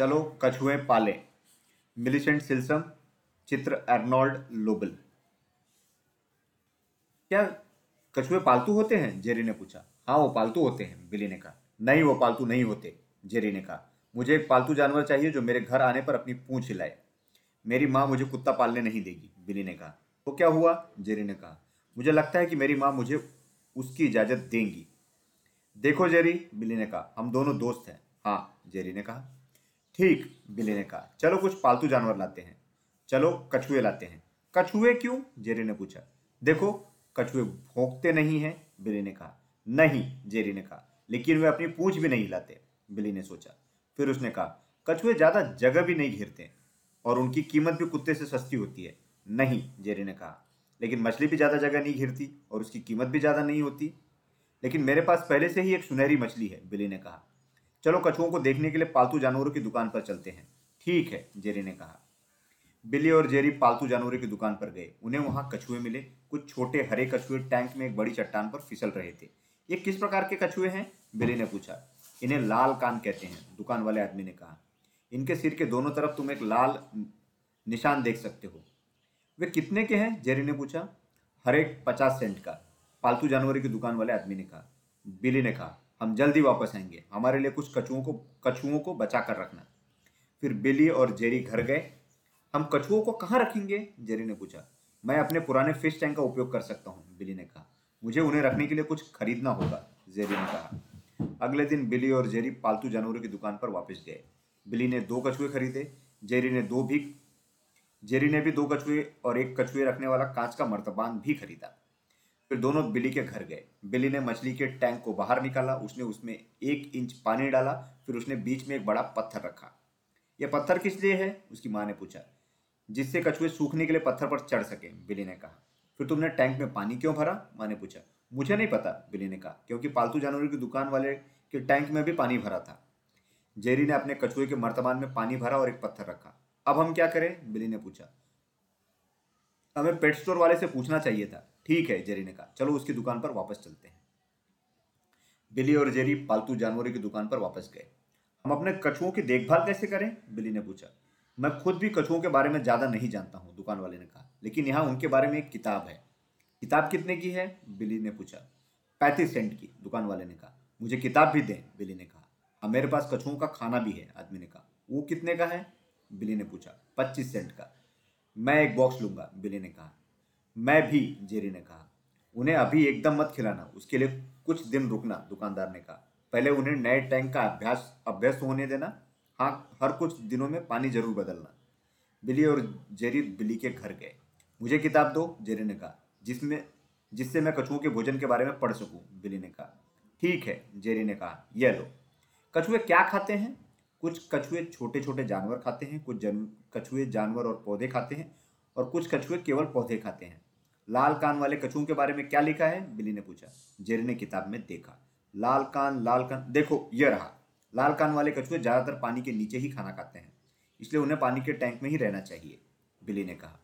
चलो कछुए पाले। मिलिसेंट सिल्सम, चित्र अर्नोल्ड लोबल। क्या कछुए पालतू होते हैं? जेरी ने पूछा। हाँ वो पालतू होते हैं, बिली ने कहा। नहीं, वो पालतू नहीं होते, जेरी ने कहा। मुझे एक पालतू जानवर चाहिए जो मेरे घर आने पर अपनी पूंछ हिलाए। मेरी माँ मुझे कुत्ता पालने नहीं देगी, बिली ने कहा। तो क्या हुआ? जेरी ने कहा। मुझे लगता है कि मेरी माँ मुझे उसकी इजाज़त देंगी। देखो, जेरी, बिली ने कहा। हम दोनों दोस्त हैं। हाँ जेरी ने कहा। ठीक बिली ने कहा। चलो कुछ पालतू जानवर लाते हैं। चलो कछुए लाते हैं। कछुए क्यों? जेरी ने पूछा। देखो, कछुए भोंकते नहीं हैं बिली ने कहा। नहीं, जेरी ने कहा। लेकिन वे अपनी पूंछ भी नहीं हिलाते बिली ने सोचा। फिर उसने कहा, कछुए ज़्यादा जगह भी नहीं घिरते और उनकी कीमत भी कुत्ते से सस्ती होती है। नहीं, जेरी ने कहा। लेकिन मछली भी ज़्यादा जगह नहीं घिरती, और उसकी कीमत भी ज़्यादा नहीं होती। लेकिन मेरे पास पहले से ही एक सुनहरी मछली है बिली ने कहा। चलो कछुओं को देखने के लिए पालतू जानवरों की दुकान पर चलते हैं। ठीक है, जेरी ने कहा। बिली और जेरी पालतू जानवरों की दुकान पर गए। उन्हें वहाँ कछुए मिले। कुछ छोटे हरे कछुए टैंक में एक बड़ी चट्टान पर फिसल रहे थे। ये किस प्रकार के कछुए हैं? बिली ने पूछा। इन्हें लाल कान कहते हैं, दुकान वाले आदमी ने कहा। इनके सिर के दोनों तरफ़ तुम एक लाल निशान देख सकते हो। वे कितने के हैं? जेरी ने पूछा। हर एक पचास सेंट का। पालतू जानवरों की दुकान वाले आदमी ने कहा। बिली ने कहा। हम जल्दी वापस आएँगे। हमारे लिए कुछ कछुओं को कछुओं को बचा कर रखना। फिर बिली और जेरी घर गए। हम कछुओं को कहाँ रखेंगे? जेरी ने पूछा। मैं अपने पुराने फ़िश टैंक का उपयोग कर सकता हूँ, बिली ने कहा। मुझे उन्हें रखने के लिए कुछ खरीदना होगा, जेरी ने कहा। अगले दिन बिली और जेरी पालतू जानवरों की दुकान पर वापस गए। बिली ने दो कछुए खरीदे, जेरी ने दो भी जेरी ने भी दो कछुए और एक कछुए रखने वाला कांच का मर्तबान भी खरीदा। फिर दोनों बिली के घर गए। बिली ने मछली के टैंक को बाहर निकाला, उसने उसमें एक इंच पानी डाला, फिर उसने बीच में एक बड़ा पत्थर रखा। यह पत्थर किस लिए है? उसकी माँ ने पूछा। जिससे कछुए सूखने के लिए पत्थर पर चढ़ सके, बिली ने कहा। फिर तुमने टैंक में पानी क्यों भरा? माँ ने पूछा। मुझे नहीं पता, बिली ने कहा, क्योंकि पालतू जानवरों की दुकान वाले के टैंक में भी पानी भरा था। जेरी ने अपने कछुए के मर्तबान में पानी भरा और एक पत्थर रखा। अब हम क्या करें? बिली ने पूछा। हमें पेट स्टोर वाले से पूछना चाहिए था। ठीक है, जेरी ने कहा। चलो उसकी दुकान पर वापस चलते हैं। बिली और जेरी पालतू जानवरों की दुकान पर वापस गए। हम अपने कछुओं की देखभाल कैसे करें? बिली ने पूछा। मैं खुद भी कछुओं के बारे में ज़्यादा नहीं जानता हूँ, दुकान वाले ने कहा। लेकिन यहाँ उनके बारे में एक किताब है। किताब कितने की है? बिली ने पूछा। पैंतीस सेंट की, दुकान वाले ने कहा। मुझे किताब भी दें? बिली ने कहा। हाँ मेरे पास कछुओं का खाना भी है, आदमी ने कहा। वो कितने का है? बिली ने पूछा। पच्चीस सेंट का। मैं एक बॉक्स लूँगा, बिली ने कहा। मैं भी, जेरी ने कहा, उन्हें अभी एकदम मत खिलाना, उसके लिए कुछ दिन रुकना, दुकानदार ने कहा। पहले उन्हें नए टैंक का अभ्यास, अभ्यस्त होने देना हाँ हर कुछ दिनों में पानी ज़रूर बदलना। बिली और जेरी बिली के घर गए। मुझे किताब दो, जेरी ने कहा, जिसमें, जिससे मैं कछुओं के भोजन के बारे में पढ़ सकूँ, बिली ने कहा। ठीक है, जेरी ने कहा, यह लो। कछुए क्या खाते हैं? कुछ कछुए छोटे छोटे जानवर खाते हैं, कुछ जन, कछुए जानवर और पौधे खाते हैं और कुछ कछुए केवल पौधे खाते हैं। लाल कान वाले कछुओं के बारे में क्या लिखा है? बिली ने पूछा। जेरी ने किताब में देखा। लाल कान लाल कान, देखो यह रहा। लाल कान वाले कछुए ज़्यादातर पानी के नीचे ही खाना खाते हैं, इसलिए उन्हें पानी के टैंक में ही रहना चाहिए, बिली ने कहा।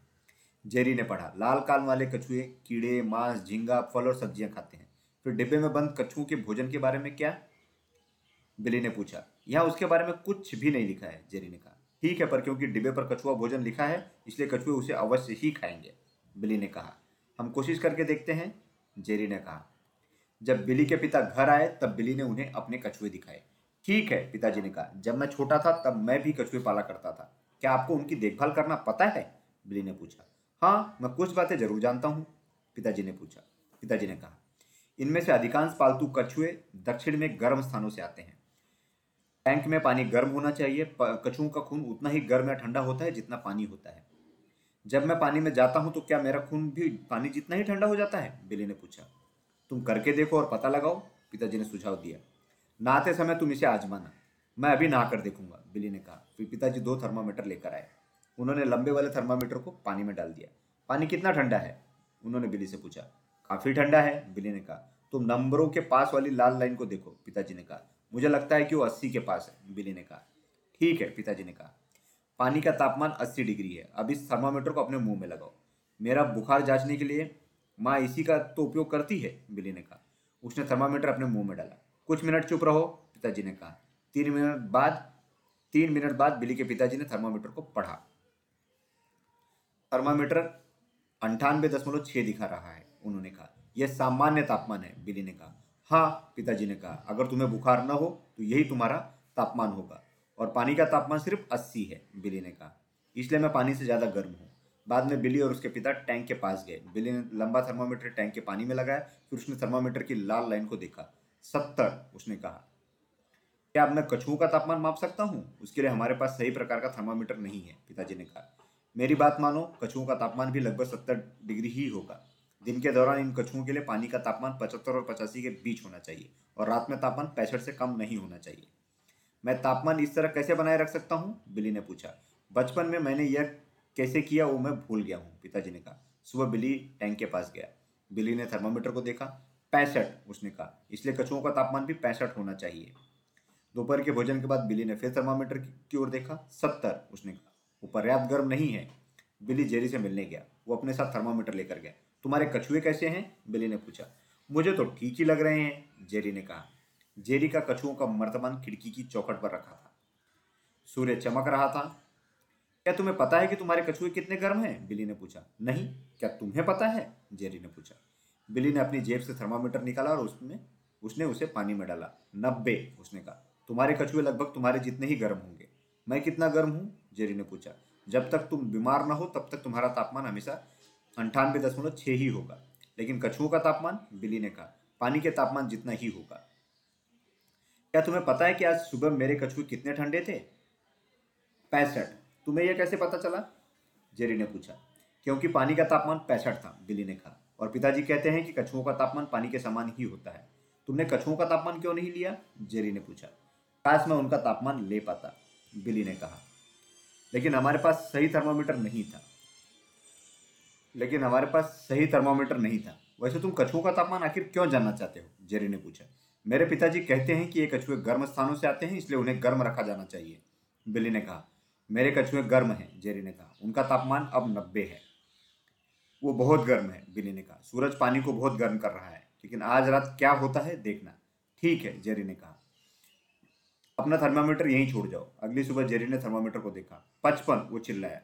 जेरी ने पढ़ा। लाल कान वाले कछुए कीड़े, मांस, झींगा, फल और सब्ज़ियाँ खाते हैं। फिर डिब्बे में बंद कछुओं के भोजन के बारे में क्या? बिली ने पूछा। यहाँ उसके बारे में कुछ भी नहीं लिखा है, जेरी ने कहा। ठीक है, पर क्योंकि डिब्बे पर कछुआ भोजन लिखा है, इसलिए कछुए उसे अवश्य ही खाएँगे, बिली ने कहा। हम कोशिश करके देखते हैं, जेरी ने कहा। जब बिली के पिता घर आए, तब बिली ने उन्हें अपने कछुए दिखाए। ठीक है, पिताजी ने कहा, जब मैं छोटा था, तब मैं भी कछुए पाला करता था। क्या आपको उनकी देखभाल करना पता है? बिली ने पूछा। हाँ मैं कुछ बातें ज़रूर जानता हूँ, पिताजी ने पूछा। पिताजी ने कहा, इनमें से अधिकांश पालतू कछुए दक्षिण में गर्म स्थानों से आते हैं। टैंक में पानी गर्म होना चाहिए। कछुओं का खून उतना ही गर्म या ठंडा होता है जितना पानी होता है। जब मैं पानी में जाता हूँ तो क्या मेरा खून भी पानी जितना ही ठंडा हो जाता है? बिली ने पूछा। तुम करके देखो और पता लगाओ, पिताजी ने सुझाव दिया। नहाते समय तुम इसे आजमाना। मैं अभी नहा कर देखूँगा, बिली ने कहा। फिर पिताजी दो थर्मामीटर लेकर आए। उन्होंने लंबे वाले थर्मामीटर को पानी में डाल दिया। पानी कितना ठंडा है? उन्होंने बिली से पूछा। काफ़ी ठंडा है, बिली ने कहा। तुम नंबरों के पास वाली लाल लाइन को देखो, पिताजी ने कहा। मुझे लगता है कि वो अस्सी के पास है बिली ने कहा। ठीक है, पिताजी ने कहा। पानी का तापमान अस्सी डिग्री है। अब इस थर्मामीटर को अपने मुँह में लगाओ। मेरा बुखार जांचने के लिए माँ इसी का तो उपयोग करती है? बिली ने कहा। उसने थर्मामीटर अपने मुँह में डाला। कुछ मिनट चुप रहो, पिताजी ने कहा। तीन मिनट बाद, तीन मिनट बाद बिली के पिताजी ने थर्मामीटर को पढ़ा। थर्मामीटर अंठानवे दशमलव छः दिखा रहा है, उन्होंने कहा। यह सामान्य तापमान है बिली ने कहा। हाँ पिताजी ने कहा, अगर तुम्हें बुखार न हो तो यही तुम्हारा तापमान होगा। और पानी का तापमान सिर्फ़ अस्सी है, बिली ने कहा। इसलिए मैं पानी से ज़्यादा गर्म हूँ। बाद में बिली और उसके पिता टैंक के पास गए। बिली ने लंबा थर्मामीटर टैंक के पानी में लगाया, फिर उसने थर्मामीटर की लाल लाइन को देखा। सत्तर, उसने कहा। क्या अब मैं कछुओं का तापमान माप सकता हूँ? उसके लिए हमारे पास सही प्रकार का थर्मामीटर नहीं है, पिताजी ने कहा। मेरी बात मानो, कछुओं का तापमान भी लगभग सत्तर डिग्री ही होगा। दिन के दौरान इन कछुओं के लिए पानी का तापमान पचहत्तर और पचासी के बीच होना चाहिए और रात में तापमान पैंसठ से कम नहीं होना चाहिए। मैं तापमान इस तरह कैसे बनाए रख सकता हूँ? बिली ने पूछा। बचपन में मैंने यह कैसे किया वो मैं भूल गया हूँ, पिताजी ने कहा। सुबह बिली टैंक के पास गया। बिली ने थर्मामीटर को देखा। पैंसठ, उसने कहा। इसलिए कछुओं का तापमान भी पैंसठ होना चाहिए। दोपहर के भोजन के बाद बिली ने फिर थर्मामीटर की ओर देखा। सत्तर, उसने कहा। वो पर्याप्त गर्म नहीं है। बिली जेरी से मिलने गया। वो अपने साथ थर्मामीटर लेकर गया। तुम्हारे कछुए कैसे हैं? बिली ने पूछा। मुझे तो ठीक ही लग रहे हैं, जेरी ने कहा। जेरी का कछुओं का मर्तमान खिड़की की चौखट पर रखा था। सूर्य चमक रहा था। क्या तुम्हें पता है कि तुम्हारे कछुए कितने गर्म हैं? बिली ने पूछा। नहीं, क्या तुम्हें पता है? जेरी ने पूछा। बिली ने अपनी जेब से थर्मामीटर निकाला और उसमें, उसने उसे पानी में डाला। नब्बे, उसने कहा। तुम्हारे कछुए लगभग तुम्हारे जितने ही गर्म होंगे। मैं कितना गर्म हूँ? जेरी ने पूछा। जब तक तुम बीमार ना हो, तब तक तुम्हारा तापमान हमेशा अंठानवे दशमलव छः ही होगा। लेकिन कछुओं का तापमान बिली ने कहा, पानी के तापमान जितना ही होगा। क्या तुम्हें पता है कि आज सुबह मेरे कछुए कितने ठंडे थे? पैंसठ। तुम्हें यह कैसे पता चला? जेरी ने पूछा। क्योंकि पानी का तापमान पैंसठ था बिली ने कहा। और पिताजी कहते हैं कि कछुओं का तापमान पानी के समान ही होता है। तुमने कछुओं का तापमान क्यों नहीं लिया? जेरी ने पूछा। काश मैं उनका तापमान ले पाता बिली ने कहा। लेकिन हमारे पास सही थर्मोमीटर नहीं था। लेकिन हमारे पास सही थर्मोमीटर नहीं था। वैसे तुम कछुओं का तापमान आखिर क्यों जानना चाहते हो? जेरी ने पूछा। मेरे पिताजी कहते हैं कि ये कछुए गर्म स्थानों से आते हैं, इसलिए उन्हें गर्म रखा जाना चाहिए। बिली ने कहा, मेरे कछुए गर्म हैं, जेरी ने कहा। उनका तापमान अब नब्बे है। वो बहुत गर्म है बिली ने कहा। सूरज पानी को बहुत गर्म कर रहा है, लेकिन आज रात क्या होता है देखना। ठीक है, जेरी ने कहा। अपना थर्मामीटर यहीं छोड़ जाओ। अगली सुबह जेरी ने थर्मामीटर को देखा। पचपन, वो चिल्लाया।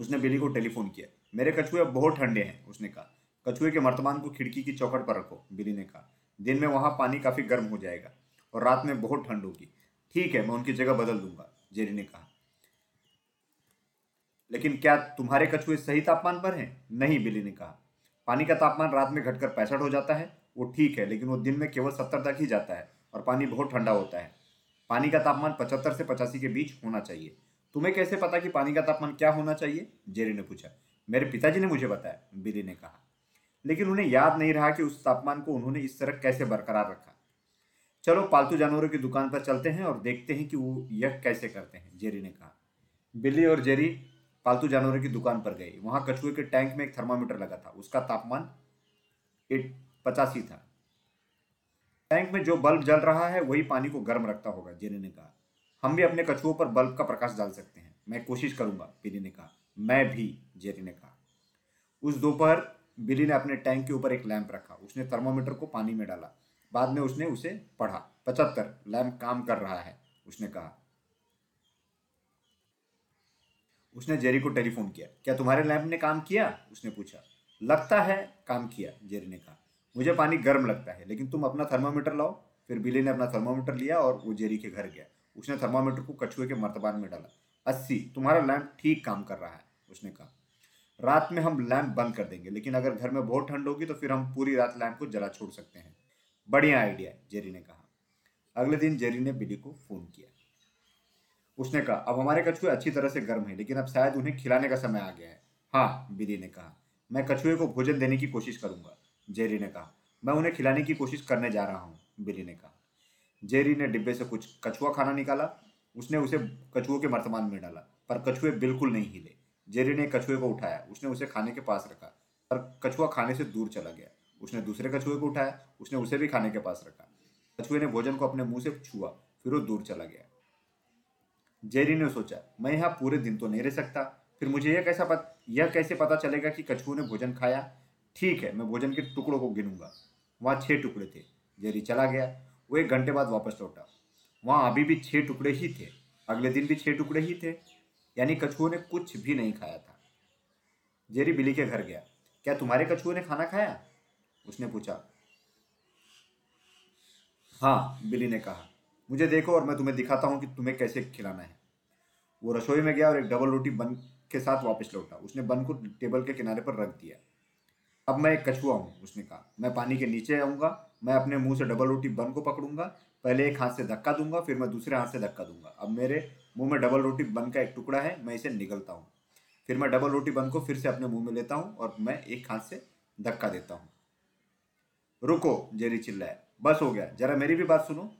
उसने बिली को टेलीफोन किया। मेरे कछुए बहुत ठंडे हैं, उसने कहा। कछुए के वर्तमान को खिड़की की चौकट पर रखो, बिली ने कहा। दिन में वहाँ पानी काफ़ी गर्म हो जाएगा और रात में बहुत ठंड होगी। ठीक है, मैं उनकी जगह बदल दूँगा, जेरी ने कहा। लेकिन क्या तुम्हारे कछुए सही तापमान पर हैं? नहीं, बिली ने कहा। पानी का तापमान रात में घटकर पैंसठ हो जाता है, वो ठीक है, लेकिन वो दिन में केवल सत्तर तक ही जाता है और पानी बहुत ठंडा होता है। पानी का तापमान पचहत्तर से पचासी के बीच होना चाहिए। तुम्हें कैसे पता कि पानी का तापमान क्या होना चाहिए? जेरी ने पूछा। मेरे पिताजी ने मुझे बताया, बिली ने कहा। लेकिन उन्हें याद नहीं रहा कि उस तापमान को उन्होंने इस तरह कैसे बरकरार रखा। चलो, पालतू जानवरों की दुकान पर चलते हैं और देखते हैं कि वो यह कैसे करते हैं, जेरी ने कहा। बिल्ली और जेरी पालतू जानवरों की दुकान पर गई वहाँ कछुए के टैंक में एक थर्मामीटर लगा था। उसका तापमान एट पचासी था। टैंक में जो बल्ब जल रहा है, वही पानी को गर्म रखता होगा, जेरी ने कहा। हम भी अपने कछुओं पर बल्ब का प्रकाश डाल सकते हैं। मैं कोशिश करूँगा, बिली ने कहा। मैं भी। जेरी ने कहा। उस दोपहर बिली ने अपने टैंक के ऊपर एक लैंप रखा। उसने थर्मोमीटर को पानी में डाला। बाद में उसने उसे पढ़ा। पचहत्तर, लैंप काम कर रहा है, उसने कहा। उसने जेरी को टेलीफोन किया। क्या तुम्हारे लैंप ने काम किया? उसने पूछा। लगता है काम किया, जेरी ने कहा। मुझे पानी गर्म लगता है, लेकिन तुम अपना थर्मोमीटर लाओ। फिर बिली ने अपना थर्मोमीटर लिया और वो जेरी के घर गया। उसने थर्मोमीटर को कछुए के मर्तबान में डाला। अस्सी, तुम्हारा लैंप ठीक काम कर रहा है, उसने कहा। रात में हम लैंप बंद कर देंगे, लेकिन अगर घर में बहुत ठंड होगी तो फिर हम पूरी रात लैंप को जला छोड़ सकते हैं। बढ़िया आइडिया, जेरी ने कहा। अगले दिन जेरी ने बिली को फ़ोन किया। उसने कहा, अब हमारे कछुए अच्छी तरह से गर्म है, लेकिन अब शायद उन्हें खिलाने का समय आ गया है। हाँ बिली ने कहा, मैं कछुए को भोजन देने की कोशिश करूँगा। जेरी ने कहा, मैं उन्हें खिलाने की कोशिश करने जा रहा हूँ, बिली ने कहा। जेरी ने डिब्बे से कुछ कछुआ खाना निकाला, उसने उसे कछुओं के वर्तमान में डाला, पर कछुए बिल्कुल नहीं हिले। जेरी ने कछुए को उठाया उसने उसे खाने के पास रखा पर कछुआ खाने से दूर चला गया। उसने दूसरे कछुए को उठाया उसने उसे भी खाने के पास रखा। कछुए ने भोजन को अपने मुँह से छुआ फिर वो दूर चला गया। जेरी ने सोचा मैं यहाँ पूरे दिन तो नहीं रह सकता। फिर मुझे यह कैसा पत, यह कैसे पता चलेगा कि कछुओं ने भोजन खाया? ठीक है मैं भोजन के टुकड़ों को गिनूँगा। वहाँ छह टुकड़े थे। जेरी चला गया। वो एक घंटे बाद वापस लौटा। वहाँ अभी भी छह टुकड़े ही थे। अगले दिन भी छह टुकड़े ही थे। यानी कछुओं ने कुछ भी नहीं खाया था। जेरी बिली के घर गया। क्या तुम्हारे कछुओं ने खाना खाया? उसने पूछा। हाँ बिली ने कहा। मुझे देखो और मैं तुम्हें दिखाता हूँ कि तुम्हें कैसे खिलाना है। वो रसोई में गया और एक डबल रोटी बन के साथ वापस लौटा। उसने बन को टेबल के किनारे पर रख दिया। अब मैं एक कछुआ हूँ, उसने कहा। मैं पानी के नीचे आऊँगा। मैं अपने मुँह से डबल रोटी बन को पकड़ूँगा। पहले एक हाथ से धक्का दूँगा, फिर मैं दूसरे हाथ से धक्का दूँगा। अब मेरे मुँह में डबल रोटी बन का एक टुकड़ा है, मैं इसे निगलता हूँ। फिर मैं डबल रोटी बन को फिर से अपने मुँह में लेता हूँ और मैं एक हाथ से धक्का देता हूँ। रुको, जेरी चिल्लाया बस हो गया। जरा मेरी भी बात सुनो।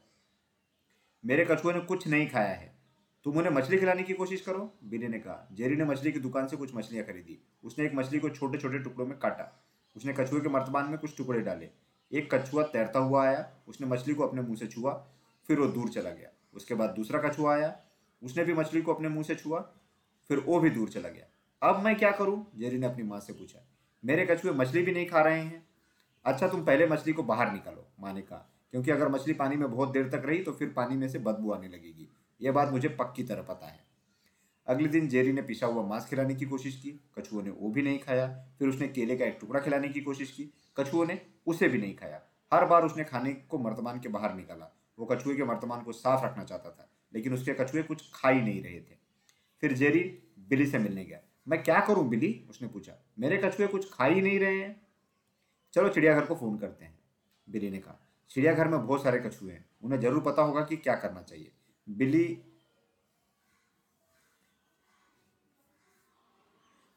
मेरे कछुए ने कुछ नहीं खाया है। तुम उन्हें मछली खिलाने की कोशिश करो बिली ने कहा। जेरी ने मछली की दुकान से कुछ मछलियाँ खरीदी। उसने एक मछली को छोटे छोटे टुकड़ों में काटा। उसने कछुए के मर्तबान में कुछ टुकड़े डाले। एक कछुआ तैरता हुआ आया। उसने मछली को अपने मुँह से छुआ। फिर वो दूर चला गया। उसके बाद दूसरा कछुआ आया। उसने भी मछली को अपने मुँह से छुआ, फिर वो भी दूर चला गया। अब मैं क्या करूँ? जेरी ने अपनी माँ से पूछा। मेरे कछुए मछली भी नहीं खा रहे हैं। अच्छा तुम पहले मछली को बाहर निकालो, माँ ने कहा। क्योंकि अगर मछली पानी में बहुत देर तक रही तो फिर पानी में से बदबू आने लगेगी। यह बात मुझे पक्की तरह पता है। अगले दिन जेरी ने पिसा हुआ मांस खिलाने की कोशिश की। कछुओं ने वो भी नहीं खाया। फिर उसने केले का एक टुकड़ा खिलाने की कोशिश की। कछुओं ने उसे भी नहीं खाया। हर बार उसने खाने को मर्तमान के बाहर निकाला। वो कछुए के मर्तमान को साफ़ रखना चाहता था। लेकिन उसके कछुए कुछ खा ही नहीं रहे थे। फिर जेरी बिली से मिलने गया। मैं क्या करूँ बिली? उसने पूछा। मेरे कछुए कुछ खा ही नहीं रहे हैं। चलो चिड़ियाघर को फ़ोन करते हैं, बिली ने कहा। चिड़ियाघर में बहुत सारे कछुए हैं। उन्हें ज़रूर पता होगा कि क्या करना चाहिए। बिली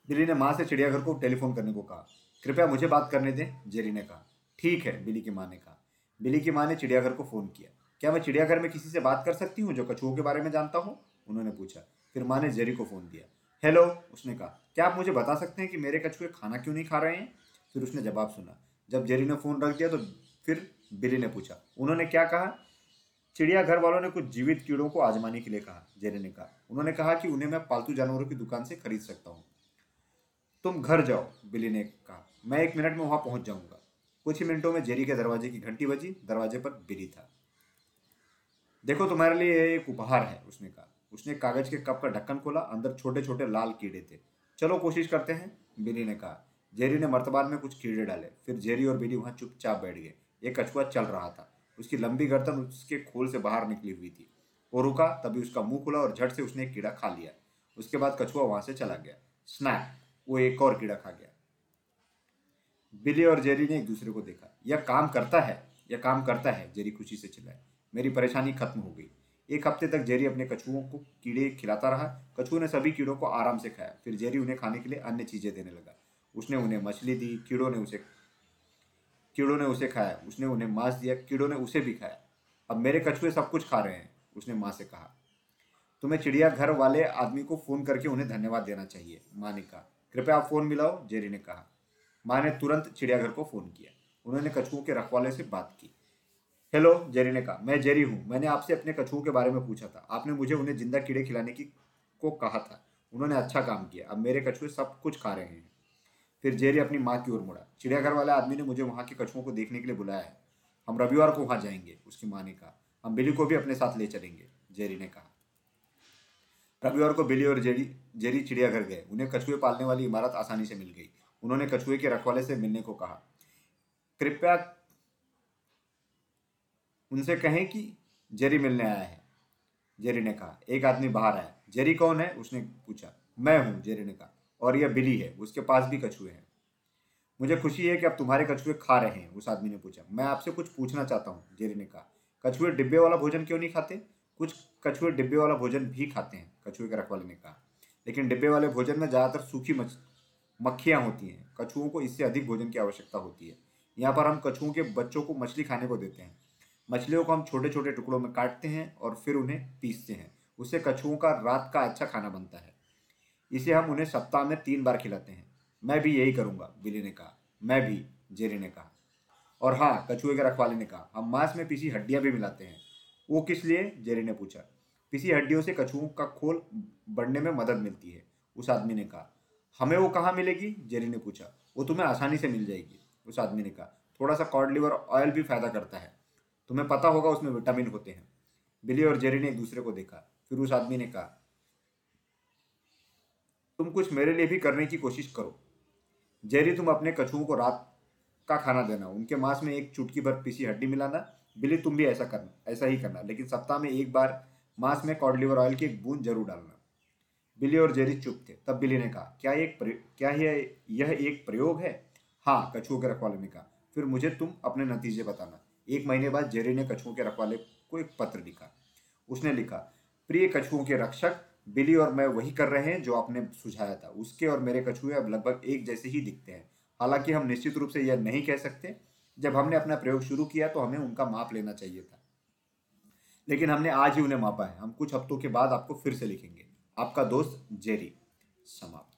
बिली ने माँ से चिड़ियाघर को टेलीफोन करने को कहा। कृपया मुझे बात करने दें, जेरी ने कहा। ठीक है, बिली की माँ ने कहा। बिली की माँ ने चिड़ियाघर को फ़ोन किया। क्या मैं चिड़ियाघर में किसी से बात कर सकती हूँ जो कछुओं के बारे में जानता हूँ? उन्होंने पूछा। फिर माँ ने जेरी को फ़ोन दिया। हेलो, उसने कहा, क्या आप मुझे बता सकते हैं कि मेरे कछुए खाना क्यों नहीं खा रहे हैं? फिर उसने जवाब सुना, जब जेरी ने फ़ोन रख दिया तो फिर बिली ने पूछा, उन्होंने क्या कहा? चिड़ियाघर वालों ने कुछ जीवित कीड़ों को आजमाने के लिए कहा, जेरी ने कहा, उन्होंने कहा कि उन्हें मैं पालतू जानवरों की दुकान से खरीद सकता हूँ। तुम घर जाओ, बिली ने कहा, मैं एक मिनट में वहाँ पहुँच जाऊँगा। कुछ ही मिनटों में जेरी के दरवाजे की घंटी बजी, दरवाजे पर बिली था। देखो, तुम्हारे लिए एक उपहार है, उसने कहा। उसने कागज़ के कप का ढक्कन खोला, अंदर छोटे छोटे लाल कीड़े थे। चलो, कोशिश करते हैं बिली ने कहा। जेरी ने मर्तबान में कुछ कीड़े डाले। फिर जेरी और बिली वहाँ चुपचाप बैठ गए। एक कछुआ चल रहा था। उसकी लंबी गर्दन उसके खोल से बाहर निकली हुई थी। वो रुका, तभी उसका मुँह खुला और झट से उसने एक कीड़ा खा लिया। उसके बाद कछुआ वहाँ से चला गया। स्नैप, वो एक और कीड़ा खा गया। बिली और जेरी ने एक दूसरे को देखा। यह काम करता है, यह काम करता है, जेरी खुशी से चिल्लाए। मेरी परेशानी खत्म हो गई। एक हफ़्ते तक जेरी अपने कछुओं को कीड़े खिलाता रहा। कछुओं ने सभी कीड़ों को आराम से खाया। फिर जेरी उन्हें खाने के लिए अन्य चीज़ें देने लगा। उसने उन्हें मछली दी, कीड़ों ने उसे कीड़ों ने उसे खाया। उसने उन्हें मांस दिया, कीड़ों ने उसे भी खाया। अब मेरे कछुए सब कुछ खा रहे हैं, उसने माँ से कहा। तुम्हें चिड़ियाघर वाले आदमी को फ़ोन करके उन्हें धन्यवाद देना चाहिए, माँ ने कहा। कृपया आप फ़ोन मिलाओ, जेरी ने कहा। माँ ने तुरंत चिड़ियाघर को फ़ोन किया। उन्होंने कछुओं के रखवाले से बात की। हेलो जेरी ने कहा, मैं जेरी हूँ। मैंने आपसे अपने कछुओं के बारे में पूछा था। आपने मुझे उन्हें ज़िंदा कीड़े खिलाने की को कहा था। उन्होंने अच्छा काम किया। अब मेरे कछुए सब कुछ खा रहे हैं। फिर जेरी अपनी माँ की ओर मुड़ा। चिड़ियाघर वाले आदमी ने मुझे वहाँ के कछुओं को देखने के लिए बुलाया है। हम रविवार को वहाँ जाएँगे, उसकी माँ ने कहा। हम बिली को भी अपने साथ ले चलेंगे, जेरी ने कहा। रविवार को बिली और जेरी जेरी चिड़ियाघर गए। उन्हें कछुए पालने वाली इमारत आसानी से मिल गई। उन्होंने कछुए के रखवाले से मिलने को कहा। कृपया उनसे कहें कि जेरी मिलने आया है। जेरी ने कहा, एक आदमी बाहर आया। जेरी कौन है? उसने पूछा, मैं हूँ, जेरी ने कहा, और यह बिली है, उसके पास भी कछुए हैं। मुझे खुशी है कि अब तुम्हारे कछुए खा रहे हैं, उस आदमी ने पूछा। मैं आपसे कुछ पूछना चाहता हूँ, जेरी ने कहा। कछुए डिब्बे वाला भोजन क्यों नहीं खाते? कुछ कछुए डिब्बे वाला भोजन भी खाते हैं, कछुए के रखवाले ने कहा। लेकिन डिब्बे वाले भोजन में ज़्यादातर सूखी मछ, मक्खियाँ होती हैं। कछुओं को इससे अधिक भोजन की आवश्यकता होती है। यहाँ पर हम कछुओं के बच्चों को मछली खाने को देते हैं। मछलियों को हम छोटे छोटे टुकड़ों में काटते हैं और फिर उन्हें पीसते हैं। उससे कछुओं का रात का अच्छा खाना बनता है। इसे हम उन्हें सप्ताह में तीन बार खिलाते हैं। मैं भी यही करूँगा बिली ने कहा। मैं भी, जेरी ने कहा। और हाँ कछुए के रखवाले ने कहा। हम मांस में पीसी हड्डियाँ भी मिलाते हैं। वो किस लिए? जेरी ने पूछा। पिसी हड्डियों से कछुओं का खोल बढ़ने में मदद मिलती है, उस आदमी ने कहा। हमें वो कहाँ मिलेगी? जेरी ने पूछा। वो तुम्हें आसानी से मिल जाएगी, उस आदमी ने कहा। थोड़ा सा कॉड लिवर ऑयल भी फ़ायदा करता है। तुम्हें पता होगा उसमें विटामिन होते हैं। बिली और जेरी ने एक दूसरे को देखा। फिर उस आदमी ने कहा, तुम कुछ मेरे लिए भी करने की कोशिश करो। जेरी, तुम अपने कछुओं को रात का खाना देना। उनके मांस में एक चुटकी भर पीसी हड्डी मिलाना। बिली, तुम भी ऐसा करना, ऐसा ही करना। लेकिन सप्ताह में एक बार मांस में कॉडलीवर ऑयल की एक बूंद ज़रूर डालना। बिली और जेरी चुप थे। तब बिली ने कहा, क्या एक क्या यह यह एक प्रयोग है? हाँ कछुओं के रखवाले ने कहा। फिर मुझे तुम अपने नतीजे बताना। एक महीने बाद जेरी ने कछुओं के रखवाले को एक पत्र लिखा। उसने लिखा, प्रिय कछुओं के रक्षक, बिली और मैं वही कर रहे हैं जो आपने सुझाया था। उसके और मेरे कछुए अब लगभग एक जैसे ही दिखते हैं। हालाँकि हम निश्चित रूप से यह नहीं कह सकते। जब हमने अपना प्रयोग शुरू किया तो हमें उनका माप लेना चाहिए था। लेकिन हमने आज ही उन्हें मापा है। हम कुछ हफ्तों के बाद आपको फिर से लिखेंगे। आपका दोस्त जेरी समाप्त।